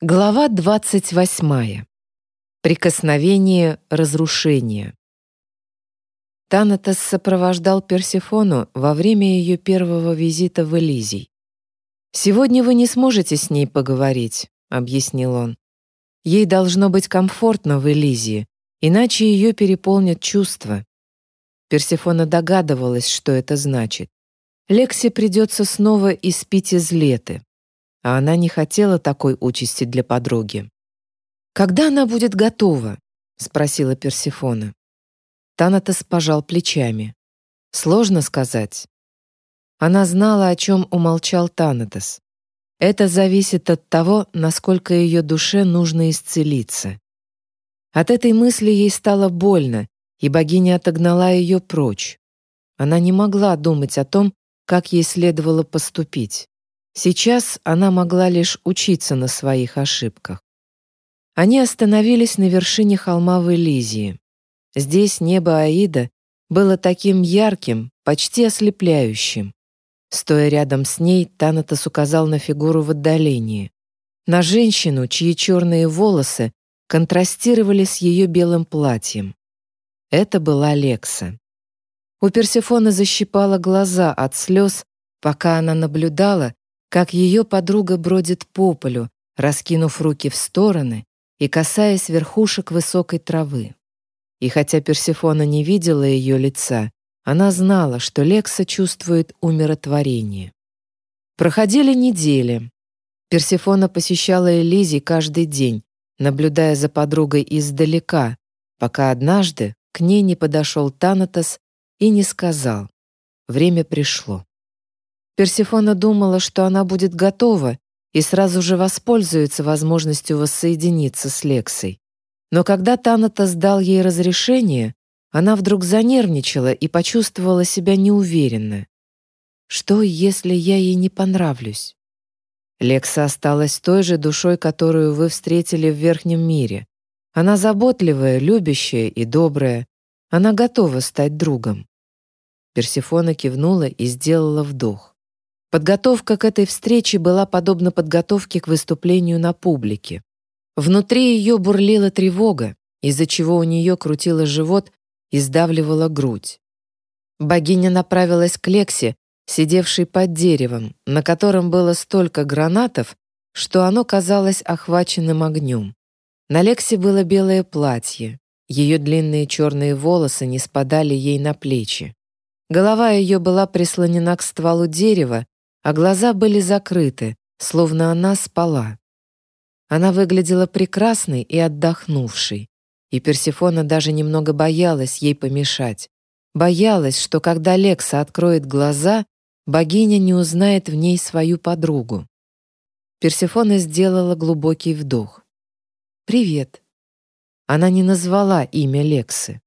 Глава 28. Прикосновение разрушения. Танатос сопровождал Персефону во время ее первого визита в Элизий. «Сегодня вы не сможете с ней поговорить», — объяснил он. «Ей должно быть комфортно в Элизии, иначе ее переполнят чувства». Персефона догадывалась, что это значит. Лексе придется снова испить из леты а она не хотела такой участи для подруги. «Когда она будет готова?» — спросила Персифона. Танатос пожал плечами. «Сложно сказать». Она знала, о чем умолчал Танатос. Это зависит от того, насколько ее душе нужно исцелиться. От этой мысли ей стало больно, и богиня отогнала ее прочь. Она не могла думать о том, как ей следовало поступить. Сейчас она могла лишь учиться на своих ошибках. Они остановились на вершине холма в Элизии. Здесь небо Аида было таким ярким, почти ослепляющим. Стоя рядом с ней, Танатос указал на фигуру в отдалении. На женщину, чьи черные волосы контрастировали с ее белым платьем. Это была Лекса. У Персефоны защипала глаза от слез, пока она наблюдала, как ее подруга бродит по полю, раскинув руки в стороны и касаясь верхушек высокой травы. И хотя Персефона не видела ее лица, она знала, что Лекса чувствует умиротворение. Проходили недели. Персефона посещала Элизи каждый день, наблюдая за подругой издалека, пока однажды к ней не подошел Танатос и не сказал «Время пришло». Персефона думала, что она будет готова и сразу же воспользуется возможностью воссоединиться с Лексой. Но когда Таната сдал ей разрешение, она вдруг занервничала и почувствовала себя неуверенно. Что, если я ей не понравлюсь? Лекса осталась той же душой, которую вы встретили в Верхнем мире. Она заботливая, любящая и добрая. Она готова стать другом. Персефона кивнула и сделала вдох. Подготовка к этой встрече была подобна подготовке к выступлению на публике. Внутри ее бурлила тревога, из-за чего у нее крутило живот и сдавливала грудь. Богиня направилась к Лексе, сидевшей под деревом, на котором было столько гранатов, что оно казалось охваченным огнем. На Лексе было белое платье, ее длинные черные волосы не спадали ей на плечи. Голова ее была прислонена к стволу дерева, а глаза были закрыты, словно она спала. Она выглядела прекрасной и отдохнувшей, и Персефона даже немного боялась ей помешать. Боялась, что когда Лекса откроет глаза, богиня не узнает в ней свою подругу. Персефона сделала глубокий вдох. «Привет». Она не назвала имя Лексы.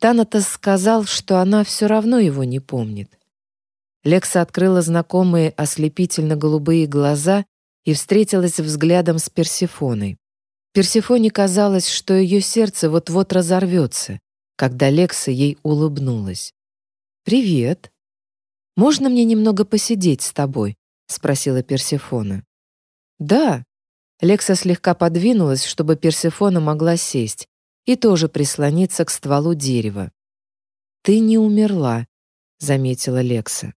Танатос сказал, что она все равно его не помнит. Лекса открыла знакомые ослепительно-голубые глаза и встретилась взглядом с Персефоной. Персефоне казалось, что ее сердце вот-вот разорвется, когда Лекса ей улыбнулась. «Привет. Можно мне немного посидеть с тобой?» — спросила Персефона. «Да». Лекса слегка подвинулась, чтобы Персефона могла сесть и тоже прислониться к стволу дерева. «Ты не умерла», — заметила Лекса.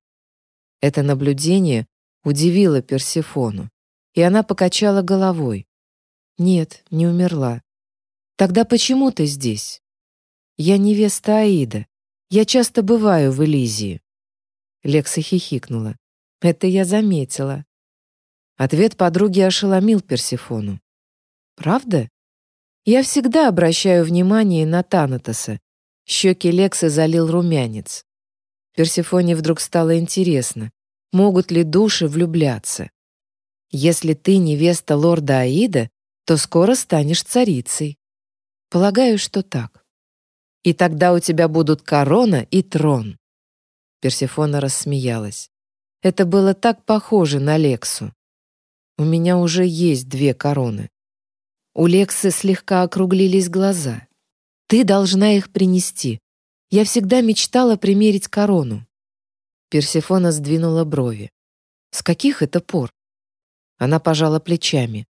Это наблюдение удивило Персефону, и она покачала головой. «Нет, не умерла. Тогда почему ты здесь?» «Я невеста Аида. Я часто бываю в Элизии». Лекса хихикнула. «Это я заметила». Ответ подруги ошеломил Персефону. «Правда?» «Я всегда обращаю внимание на Танатоса». Щеки Лексы залил румянец. Персефоне вдруг стало интересно, могут ли души влюбляться. Если ты невеста лорда Аида, то скоро станешь царицей. Полагаю, что так. И тогда у тебя будут корона и трон. Персефона рассмеялась. Это было так похоже на Лексу. У меня уже есть две короны. У Лексы слегка округлились глаза. Ты должна их принести. Я всегда мечтала примерить корону. Персефона сдвинула брови. С каких это пор? Она пожала плечами.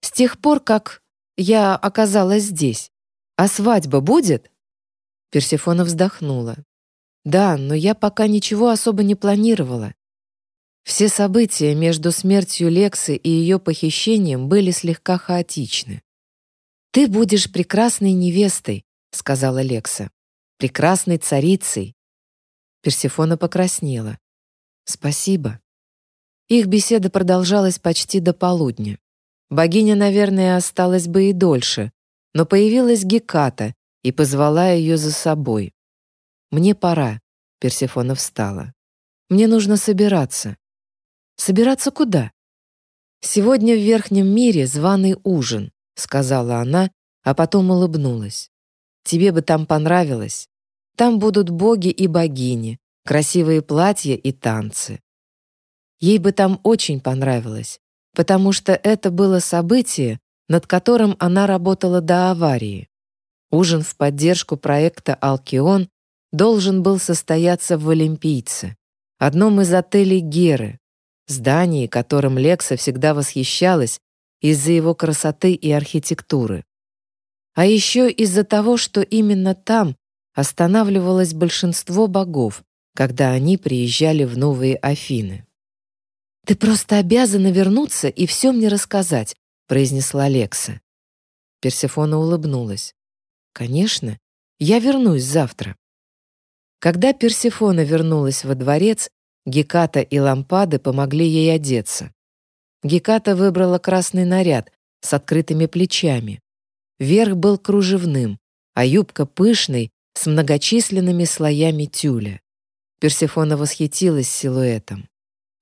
С тех пор, как я оказалась здесь. А свадьба будет?» Персефона вздохнула. «Да, но я пока ничего особо не планировала. Все события между смертью Лексы и ее похищением были слегка хаотичны. «Ты будешь прекрасной невестой», — сказала Лекса. «Прекрасной царицей». Персефона покраснела. «Спасибо». Их беседа продолжалась почти до полудня. Богиня, наверное, осталась бы и дольше, но появилась Геката и позвала ее за собой. «Мне пора», — Персефона встала. «Мне нужно собираться». «Собираться куда?» «Сегодня в Верхнем мире званый ужин», — сказала она, а потом улыбнулась. «Тебе бы там понравилось. Там будут боги и богини, красивые платья и танцы. Ей бы там очень понравилось, потому что это было событие, над которым она работала до аварии. Ужин в поддержку проекта «Алкион» должен был состояться в Олимпийце, одном из отелей Геры, здании, которым Лекса всегда восхищалась из-за его красоты и архитектуры. А еще из-за того, что именно там останавливалось большинство богов, когда они приезжали в Новые Афины. «Ты просто обязана вернуться и все мне рассказать», произнесла Лекса. Персефона улыбнулась. «Конечно, я вернусь завтра». Когда Персефона вернулась во дворец, Геката и Лампады помогли ей одеться. Геката выбрала красный наряд с открытыми плечами. Верх был кружевным, а юбка пышной с многочисленными слоями тюля. Персефона восхитилась силуэтом.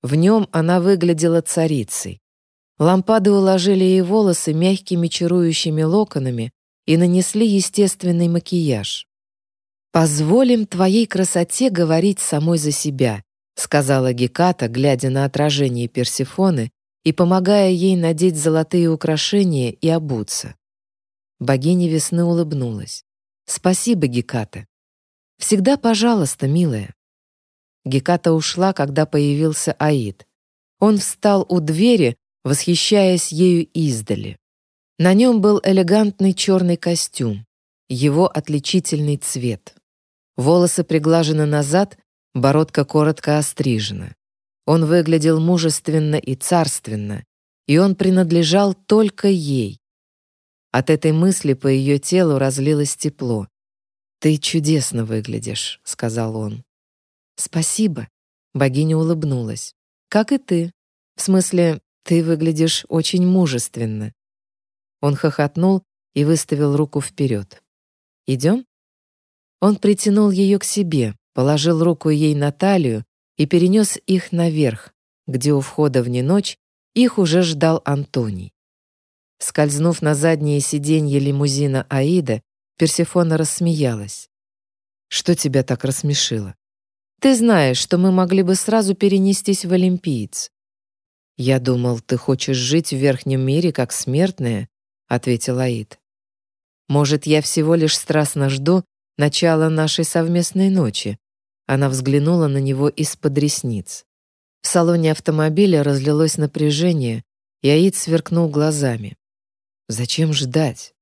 В нем она выглядела царицей. Лампады уложили ей волосы мягкими чарующими локонами и нанесли естественный макияж. «Позволим твоей красоте говорить самой за себя», сказала Геката, глядя на отражение Персефоны и помогая ей надеть золотые украшения и обуться. Богиня весны улыбнулась. «Спасибо, Геката». «Всегда пожалуйста, милая». Геката ушла, когда появился Аид. Он встал у двери, восхищаясь ею издали. На нем был элегантный черный костюм, его отличительный цвет. Волосы приглажены назад, бородка коротко острижена. Он выглядел мужественно и царственно, и он принадлежал только ей. От этой мысли по ее телу разлилось тепло. «Ты чудесно выглядишь», — сказал он. «Спасибо», — богиня улыбнулась. «Как и ты. В смысле, ты выглядишь очень мужественно». Он хохотнул и выставил руку вперед. «Идем?» Он притянул ее к себе, положил руку ей на талию и перенес их наверх, где у входа в неночь их уже ждал Антоний. Скользнув на заднее сиденье лимузина Аида, Персефона рассмеялась. «Что тебя так рассмешило? Ты знаешь, что мы могли бы сразу перенестись в Олимпиец». «Я думал, ты хочешь жить в Верхнем мире как смертная», — ответил Аид. «Может, я всего лишь страстно жду начала нашей совместной ночи, она взглянула на него из-под ресниц. В салоне автомобиля разлилось напряжение, и Аид сверкнул глазами. «Зачем ждать?»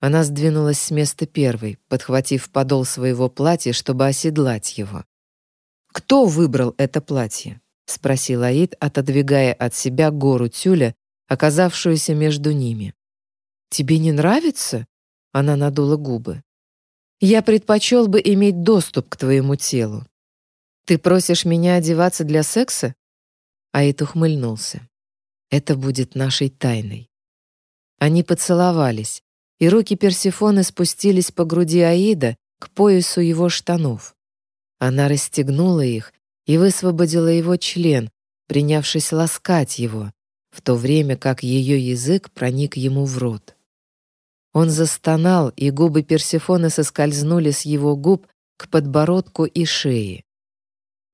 Она сдвинулась с места первой, подхватив подол своего платья, чтобы оседлать его. «Кто выбрал это платье?» — спросил Аид, отодвигая от себя гору тюля, оказавшуюся между ними. «Тебе не нравится?» — она надула губы. Я предпочел бы иметь доступ к твоему телу. Ты просишь меня одеваться для секса? Аид ухмыльнулся. Это будет нашей тайной. Они поцеловались, и руки Персефоны спустились по груди Аида к поясу его штанов. Она расстегнула их и высвободила его член, принявшись ласкать его, в то время как ее язык проник ему в рот. Он застонал, и губы Персефоны соскользнули с его губ к подбородку и шее.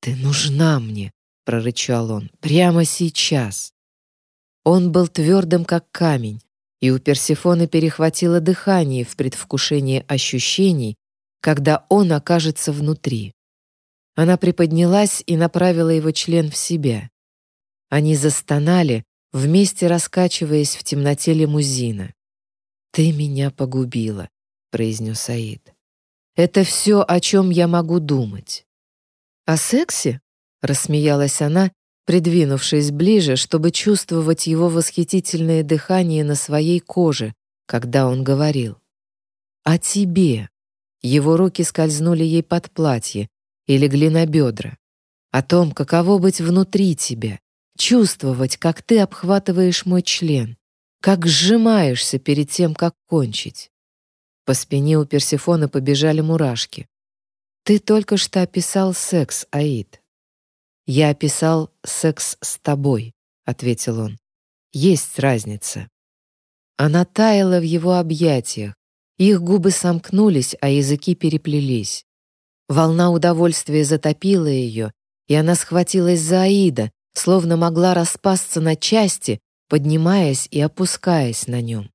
«Ты нужна мне», — прорычал он, — «прямо сейчас». Он был твердым, как камень, и у Персефоны перехватило дыхание в предвкушении ощущений, когда он окажется внутри. Она приподнялась и направила его член в себя. Они застонали, вместе раскачиваясь в темноте лимузина. «Ты меня погубила», — произнес Аид. «Это все, о чем я могу думать». «О сексе?» — рассмеялась она, придвинувшись ближе, чтобы чувствовать его восхитительное дыхание на своей коже, когда он говорил. «О тебе». Его руки скользнули ей под платье и легли на бедра. О том, каково быть внутри тебя, чувствовать, как ты обхватываешь мой член, как сжимаешься перед тем, как кончить. По спине у Персефоны побежали мурашки. Ты только что описал секс, Аид. Я описал секс с тобой, ответил он. Есть разница. Она таяла в его объятиях. Их губы сомкнулись, а языки переплелись. Волна удовольствия затопила ее, и она схватилась за Аида, словно могла распасться на части, поднимаясь и опускаясь на нем.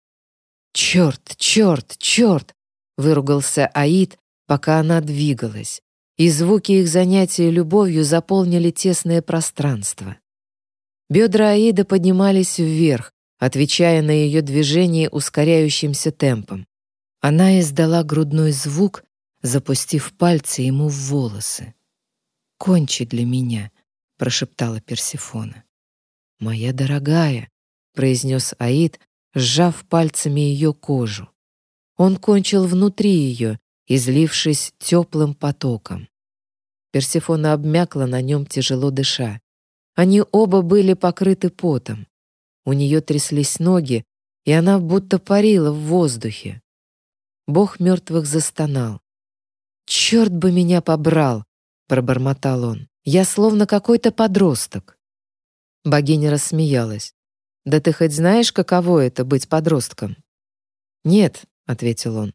«Черт, черт, черт!» — выругался Аид, пока она двигалась, и звуки их занятия любовью заполнили тесное пространство. Бедра Аида поднимались вверх, отвечая на ее движение ускоряющимся темпом. Она издала грудной звук, запустив пальцы ему в волосы. «Кончи для меня», — прошептала Персефона. «Моя дорогая», — произнес Аид, сжав пальцами ее кожу. Он кончил внутри ее, излившись теплым потоком. Персефона обмякла на нем, тяжело дыша. Они оба были покрыты потом. У нее тряслись ноги, и она будто парила в воздухе. Бог мертвых застонал. «Черт бы меня побрал!» — пробормотал он. «Я словно какой-то подросток». Богиня рассмеялась. «Да ты хоть знаешь, каково это — быть подростком?» «Нет», — ответил он.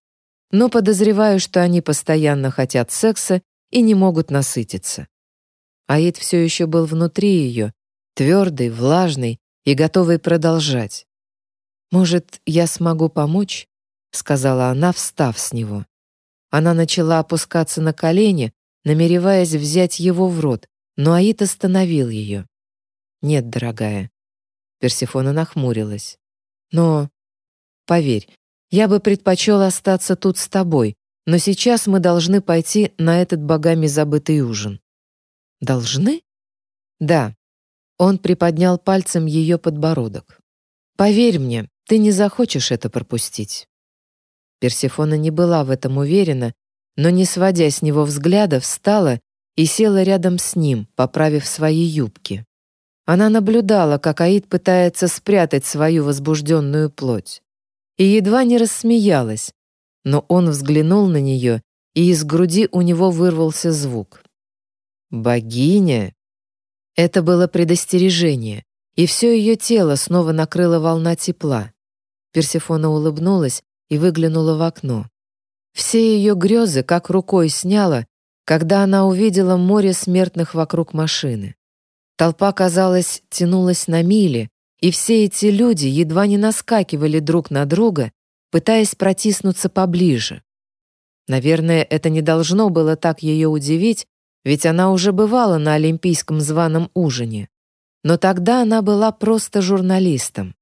«Но подозреваю, что они постоянно хотят секса и не могут насытиться». Аид все еще был внутри ее, твердый, влажный и готовый продолжать. «Может, я смогу помочь?» — сказала она, встав с него. Она начала опускаться на колени, намереваясь взять его в рот, но Аид остановил ее. «Нет, дорогая». Персифона нахмурилась. «Но, поверь, я бы предпочел остаться тут с тобой, но сейчас мы должны пойти на этот богами забытый ужин». «Должны?» «Да». Он приподнял пальцем ее подбородок. «Поверь мне, ты не захочешь это пропустить». Персифона не была в этом уверена, но, не сводя с него взгляда, встала и села рядом с ним, поправив свои юбки. Она наблюдала, как Аид пытается спрятать свою возбужденную плоть. И едва не рассмеялась, но он взглянул на нее, и из груди у него вырвался звук. «Богиня!» Это было предостережение, и все ее тело снова накрыла волна тепла. Персифона улыбнулась и выглянула в окно. Все ее грезы как рукой сняло, когда она увидела море смертных вокруг машины. Толпа, казалось, тянулась на мили, и все эти люди едва не наскакивали друг на друга, пытаясь протиснуться поближе. Наверное, это не должно было так ее удивить, ведь она уже бывала на олимпийском званом ужине. Но тогда она была просто журналистом,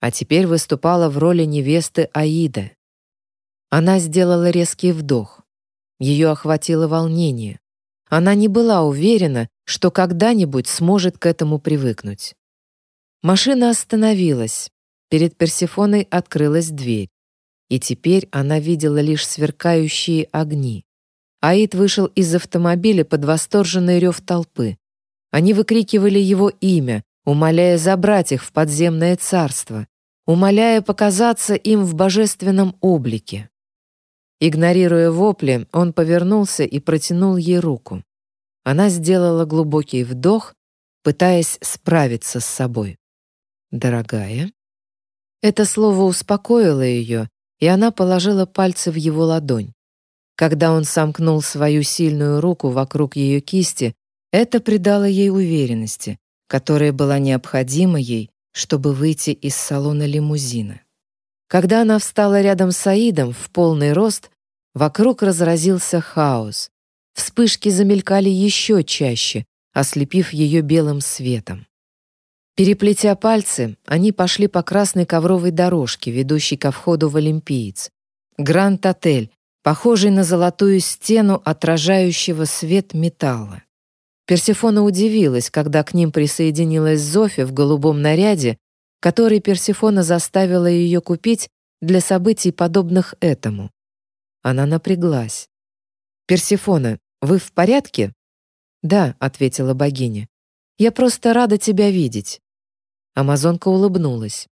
а теперь выступала в роли невесты Аида. Она сделала резкий вдох. Ее охватило волнение. Она не была уверена, что когда-нибудь сможет к этому привыкнуть. Машина остановилась. Перед Персефоной открылась дверь. И теперь она видела лишь сверкающие огни. Аид вышел из автомобиля под восторженный рев толпы. Они выкрикивали его имя, умоляя забрать их в подземное царство, умоляя показаться им в божественном облике. Игнорируя вопли, он повернулся и протянул ей руку. Она сделала глубокий вдох, пытаясь справиться с собой. «Дорогая?» Это слово успокоило ее, и она положила пальцы в его ладонь. Когда он сомкнул свою сильную руку вокруг ее кисти, это придало ей уверенности, которая была необходима ей, чтобы выйти из салона лимузина. Когда она встала рядом с Аидом в полный рост, вокруг разразился хаос. Вспышки замелькали еще чаще, ослепив ее белым светом. Переплетя пальцы, они пошли по красной ковровой дорожке, ведущей ко входу в Олимпиец. Гранд-отель, похожий на золотую стену отражающего свет металла. Персефона удивилась, когда к ним присоединилась Зофи в голубом наряде, который Персефона заставила ее купить для событий, подобных этому. Она напряглась. «Персефона, вы в порядке?» «Да», — ответила богиня. «Я просто рада тебя видеть». Амазонка улыбнулась.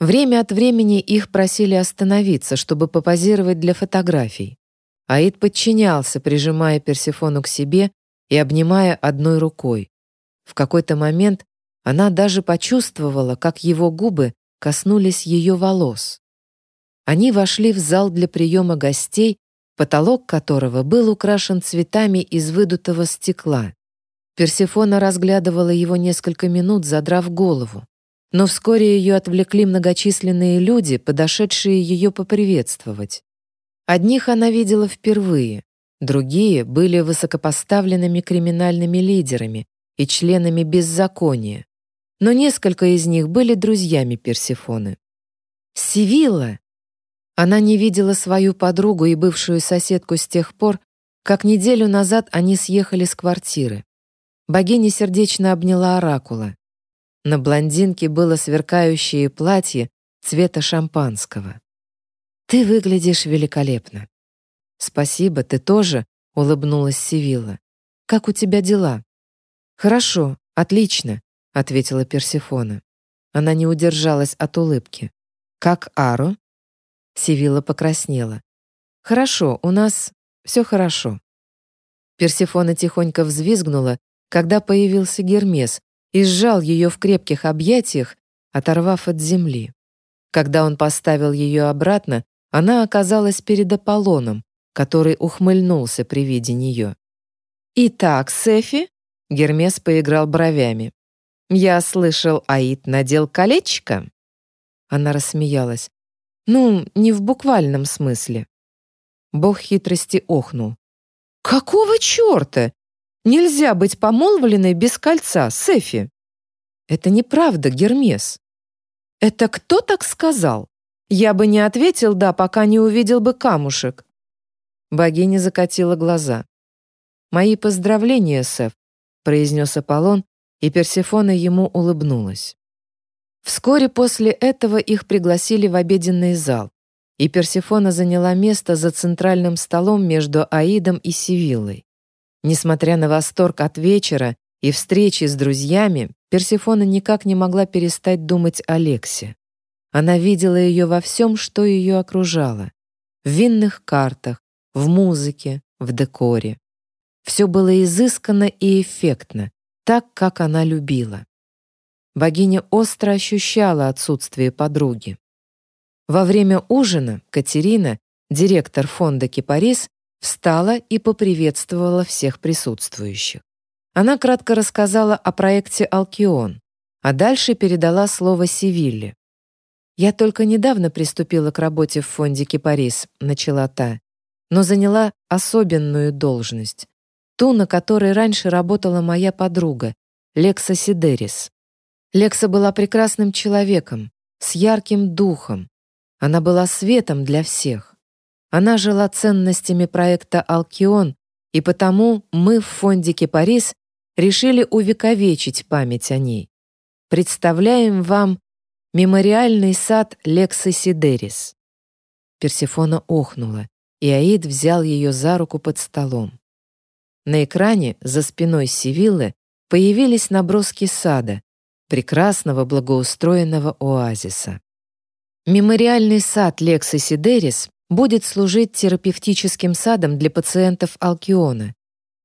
Время от времени их просили остановиться, чтобы попозировать для фотографий. Аид подчинялся, прижимая Персефону к себе и обнимая одной рукой. В какой-то момент она даже почувствовала, как его губы коснулись ее волос. Они вошли в зал для приема гостей, потолок которого был украшен цветами из выдутого стекла. Персефона разглядывала его несколько минут, задрав голову. Но вскоре ее отвлекли многочисленные люди, подошедшие ее поприветствовать. Одних она видела впервые, другие были высокопоставленными криминальными лидерами и членами беззакония, но несколько из них были друзьями Персефоны. Сивилла! Она не видела свою подругу и бывшую соседку с тех пор, как неделю назад они съехали с квартиры. Богиня сердечно обняла оракула. На блондинке было сверкающее платье цвета шампанского. «Ты выглядишь великолепно». «Спасибо, ты тоже», — улыбнулась Сивилла. «Как у тебя дела?» «Хорошо, отлично», — ответила Персефона. Она не удержалась от улыбки. «Как Аро?» Сивилла покраснела. «Хорошо, у нас все хорошо». Персефона тихонько взвизгнула, когда появился Гермес и сжал ее в крепких объятиях, оторвав от земли. Когда он поставил ее обратно, она оказалась перед Аполлоном, который ухмыльнулся при виде нее. «Итак, Сефи?» — Гермес поиграл бровями. «Я слышал, Аид надел колечко?» Она рассмеялась. «Ну, не в буквальном смысле». Бог хитрости охнул. «Какого черта? Нельзя быть помолвленной без кольца, Сефи!» «Это неправда, Гермес». «Это кто так сказал? Я бы не ответил «да», пока не увидел бы камушек». Богиня закатила глаза. «Мои поздравления, Сеф», — произнес Аполлон, и Персефона ему улыбнулась. Вскоре после этого их пригласили в обеденный зал, и Персефона заняла место за центральным столом между Аидом и Сивиллой. Несмотря на восторг от вечера и встречи с друзьями, Персефона никак не могла перестать думать о Лексе. Она видела ее во всем, что ее окружало. В винных картах, в музыке, в декоре. Все было изысканно и эффектно, так, как она любила. Богиня остро ощущала отсутствие подруги. Во время ужина Катерина, директор фонда «Кипарис», встала и поприветствовала всех присутствующих. Она кратко рассказала о проекте «Алкион», а дальше передала слово Севилле. «Я только недавно приступила к работе в фонде «Кипарис», — начала та, но заняла особенную должность, ту, на которой раньше работала моя подруга, Лекса Сидерис. Лекса была прекрасным человеком, с ярким духом. Она была светом для всех. Она жила ценностями проекта «Алкион», и потому мы в фонде «Кипарис» решили увековечить память о ней. Представляем вам мемориальный сад Лексы Сидерис. Персефона охнула, и Аид взял ее за руку под столом. На экране за спиной Сивиллы появились наброски сада, прекрасного благоустроенного оазиса. Мемориальный сад Лекса Сидерис будет служить терапевтическим садом для пациентов Алкиона,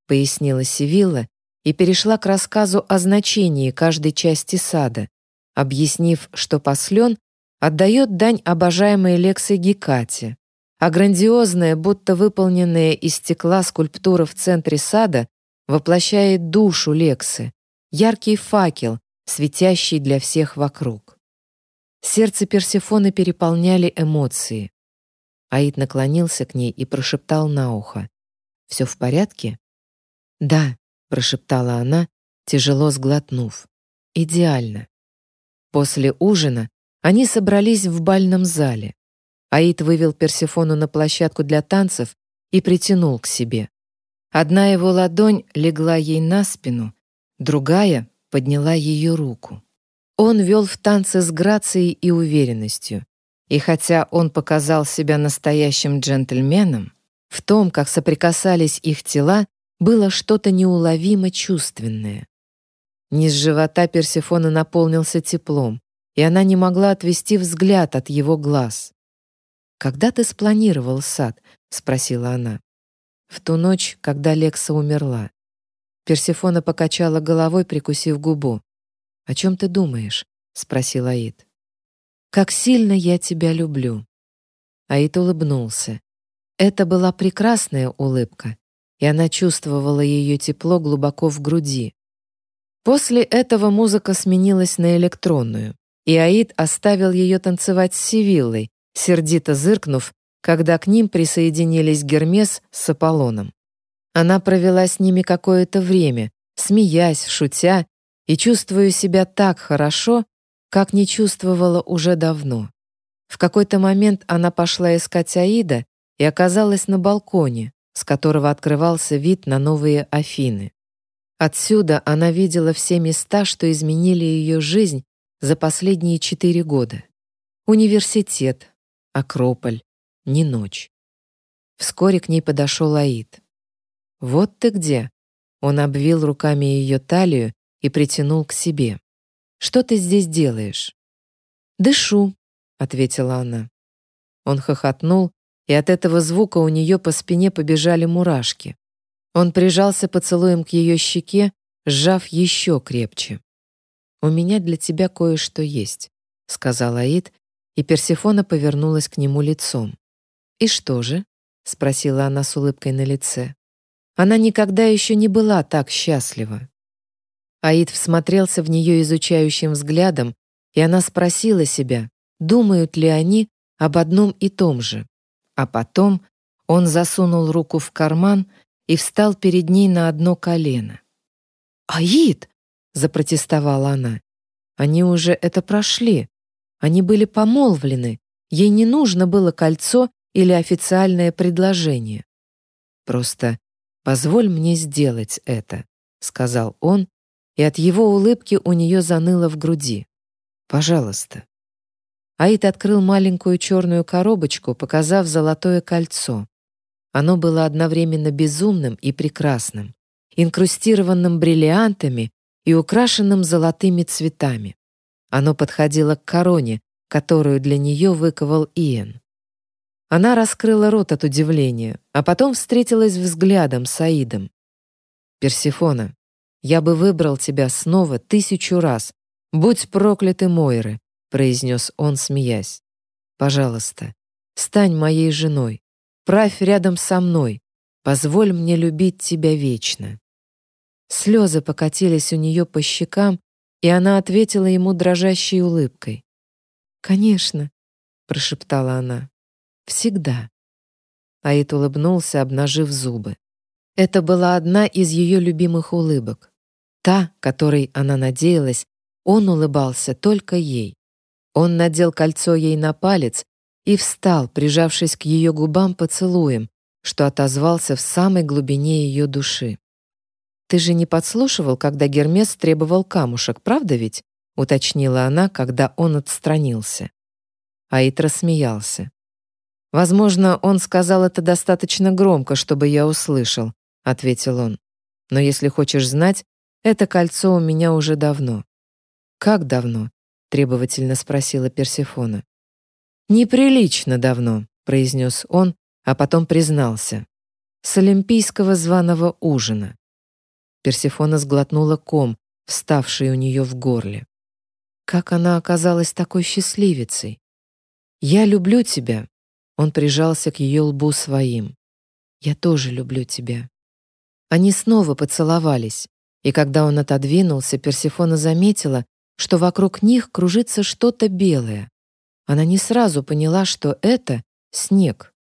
пояснила Сивилла и перешла к рассказу о значении каждой части сада, объяснив, что послен отдает дань обожаемой Лексой Гекате, а грандиозная, будто выполненная из стекла скульптура в центре сада воплощает душу Лексы, яркий факел, светящий для всех вокруг. Сердце Персефоны переполняли эмоции. Аид наклонился к ней и прошептал на ухо. «Все в порядке?» «Да», — прошептала она, тяжело сглотнув. идеально. После ужина они собрались в бальном зале. Аид вывел Персефону на площадку для танцев и притянул к себе. Одна его ладонь легла ей на спину, другая подняла ее руку. Он вел в танце с грацией и уверенностью. И хотя он показал себя настоящим джентльменом, в том, как соприкасались их тела, было что-то неуловимо чувственное. Низ живота Персефона наполнился теплом, и она не могла отвести взгляд от его глаз. «Когда ты спланировал сад?» — спросила она. «В ту ночь, когда Лекса умерла». Персефона покачала головой, прикусив губу. «О чем ты думаешь?» — спросил Аид. «Как сильно я тебя люблю». Аид улыбнулся. Это была прекрасная улыбка, и она чувствовала ее тепло глубоко в груди. После этого музыка сменилась на электронную, и Аид оставил ее танцевать с Сивиллой, сердито зыркнув, когда к ним присоединились Гермес с Аполлоном. Она провела с ними какое-то время, смеясь, шутя и чувствуя себя так хорошо, как не чувствовала уже давно. В какой-то момент она пошла искать Аида и оказалась на балконе, с которого открывался вид на новые Афины. Отсюда она видела все места, что изменили ее жизнь за последние четыре года. Университет, Акрополь, не ночь. Вскоре к ней подошел Аид. «Вот ты где!» Он обвил руками ее талию и притянул к себе. «Что ты здесь делаешь?» «Дышу», — ответила она. Он хохотнул, и от этого звука у нее по спине побежали мурашки. Он прижался поцелуем к ее щеке, сжав еще крепче. «У меня для тебя кое-что есть», — сказал Аид, и Персефона повернулась к нему лицом. «И что же?» — спросила она с улыбкой на лице. Она никогда еще не была так счастлива. Аид всмотрелся в нее изучающим взглядом, и она спросила себя, думают ли они об одном и том же. А потом он засунул руку в карман и встал перед ней на одно колено. «Аид!» — запротестовала она. Они уже это прошли. Они были помолвлены. Ей не нужно было кольцо или официальное предложение. «Просто позволь мне сделать это», — сказал он, и от его улыбки у нее заныло в груди. «Пожалуйста». Аид открыл маленькую черную коробочку, показав золотое кольцо. Оно было одновременно безумным и прекрасным, инкрустированным бриллиантами и украшенным золотыми цветами. Оно подходило к короне, которую для нее выковал Иэн. Она раскрыла рот от удивления, а потом встретилась взглядом с Аидом. «Персифона, я бы выбрал тебя снова тысячу раз. Будь прокляты Мойры, произнес он, смеясь. «Пожалуйста, стань моей женой, правь рядом со мной, позволь мне любить тебя вечно». Слезы покатились у нее по щекам, и она ответила ему дрожащей улыбкой. «Конечно», — прошептала она, — «всегда». Аид улыбнулся, обнажив зубы. Это была одна из ее любимых улыбок. Та, которой она надеялась, он улыбался только ей. Он надел кольцо ей на палец и встал, прижавшись к ее губам поцелуем, что отозвался в самой глубине ее души. «Ты же не подслушивал, когда Гермес требовал камушек, правда ведь?» — уточнила она, когда он отстранился. Аид рассмеялся. «Возможно, он сказал это достаточно громко, чтобы я услышал», — ответил он. «Но если хочешь знать, это кольцо у меня уже давно». «Как давно?» требовательно спросила Персефона. Неприлично давно, произнес он, а потом признался. С олимпийского званого ужина. Персефона сглотнула ком, вставший у нее в горле. Как она оказалась такой счастливицей? Я люблю тебя. Он прижался к ее лбу своим. Я тоже люблю тебя. Они снова поцеловались, и когда он отодвинулся, Персефона заметила, что вокруг них кружится что-то белое. Она не сразу поняла, что это снег.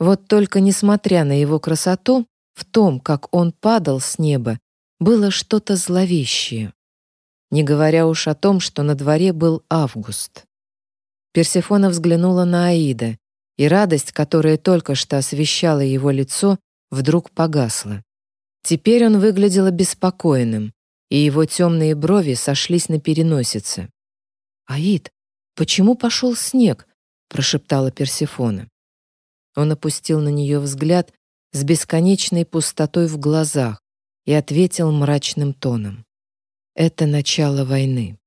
Вот только несмотря на его красоту, в том, как он падал с неба, было что-то зловещее. не говоря уж о том, что на дворе был август. Персефона взглянула на Аида, и радость, которая только что освещала его лицо, вдруг погасла. Теперь он выглядел обеспокоенным, и его темные брови сошлись на переносице. «Аид, почему пошел снег?» — прошептала Персефона. Он опустил на нее взгляд с бесконечной пустотой в глазах и ответил мрачным тоном. «Это начало войны».